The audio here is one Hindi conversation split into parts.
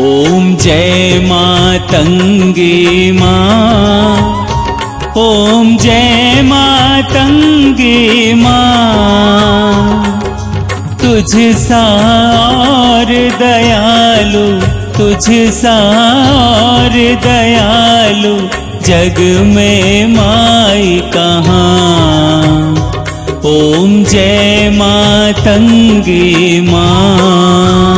ॐ जय मातङ्गे मा। ॐ जय मातङ्गे मा। तुझ सार दयालु तुझ सार दयालु, जग में माई कहाँ। ॐ जय मातङ्गे माँ।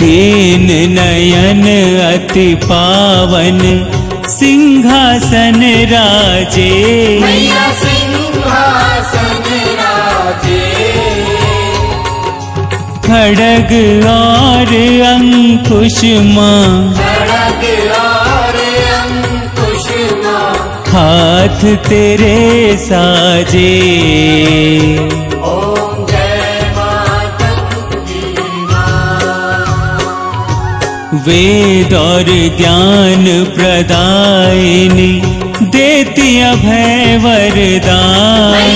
तीन नयन अति पावन सिंहासन राजे। खड़ग और अंकुश माँ खड़ग और अंकुश माँ हाथ तेरे साजे वेद और ज्ञान प्रदायिनी देती अभय वरदान।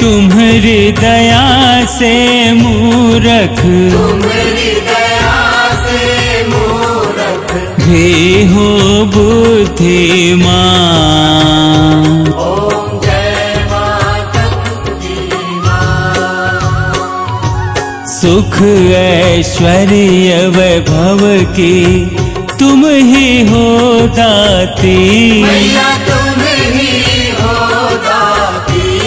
तुम्हारी दया से मूरख हे दया से मूरख। हो बुद्धिमान। सुख ऐश्वर्य वैभव की तुम ही हो दाती। तुम ही हो दाती।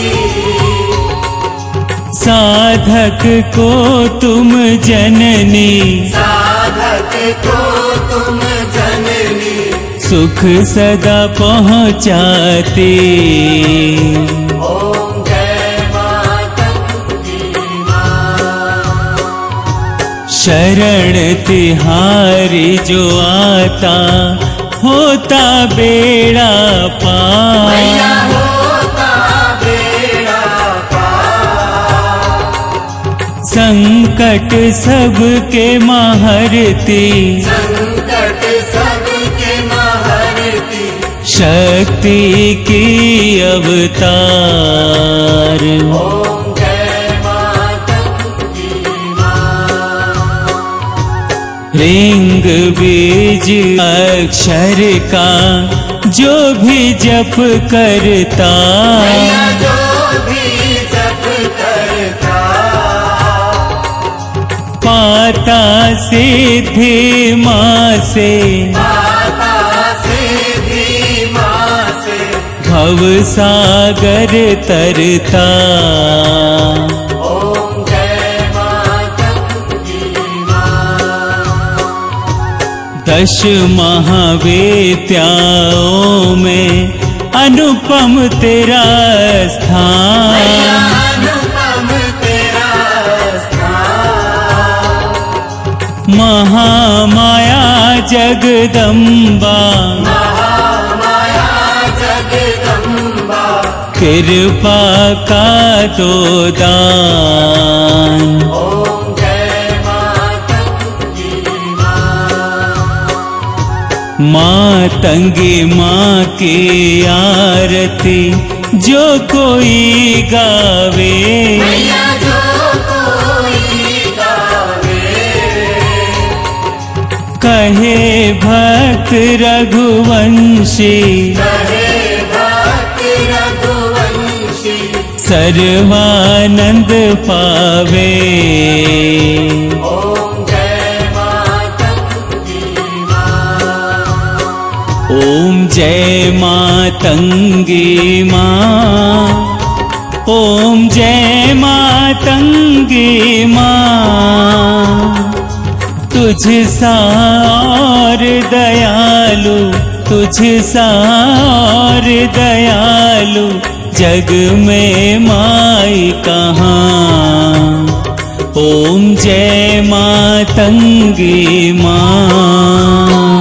साधक को तुम जननी साधक को तुम जननी। सुख सदा पहुँचाती। शरण तिहारी जो आता होता बेड़ा पार। संकट सबके महरती। संकट सबके महरती शक्ति की अवतार। अक्षर का जो भी जप करता। जो भी जप करता। पाता सिद्धि माँ से। भव सागर तरता। दश महावेत्याओं में अनुपम तेरा स्थान। अनुपम तेरा स्थान। महामाया जगदम्बा। महामाया जगदम्बा। कृपा का तो दान। मातंगी माँ की आरती जो कोई गावे। मैया जो कोई गावे। कहे भक्त रघुवंशी कहे भक्त रघुवंशी। सर्वानंद पावे। जय मातंगी माँ। ओम जय मातंगी माँ। तुझ सा और दयालु तुझ सा और दयालु, जग में माई कहाँ। ओम जय मातंगी माँ।